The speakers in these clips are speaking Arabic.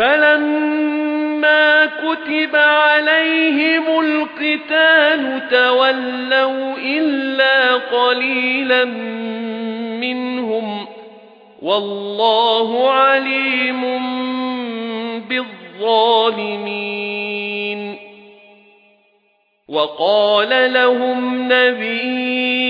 فَلَمَّا كُتِبَ عَلَيْهِمُ الْقِتَالُ تَوَلَّوْا إِلَّا قَلِيلًا مِنْهُمْ وَاللَّهُ عَلِيمٌ بِالظَّالِمِينَ. وَقَالَ لَهُمْ نَبِيُّهُمْ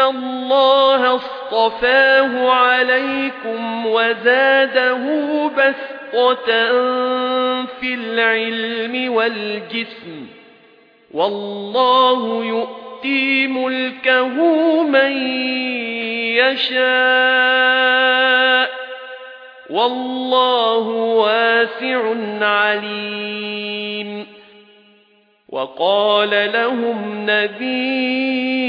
اللَّهَ اصْطَفَاهُ عَلَيْكُمْ وَزَادَهُ بَسْطَةً فِي الْعِلْمِ وَالْجِسْمِ وَاللَّهُ يُؤْتِي مُلْكَهُ مَن يَشَاءُ وَاللَّهُ وَاسِعٌ عَلِيمٌ وَقَالَ لَهُمْ نَبِيُّهُمْ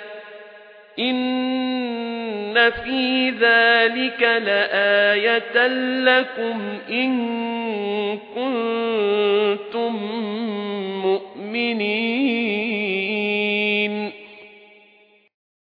إِنَّ فِي ذَلِكَ لَآيَةً لَكُمْ إِن كُنتُم مُّؤْمِنِينَ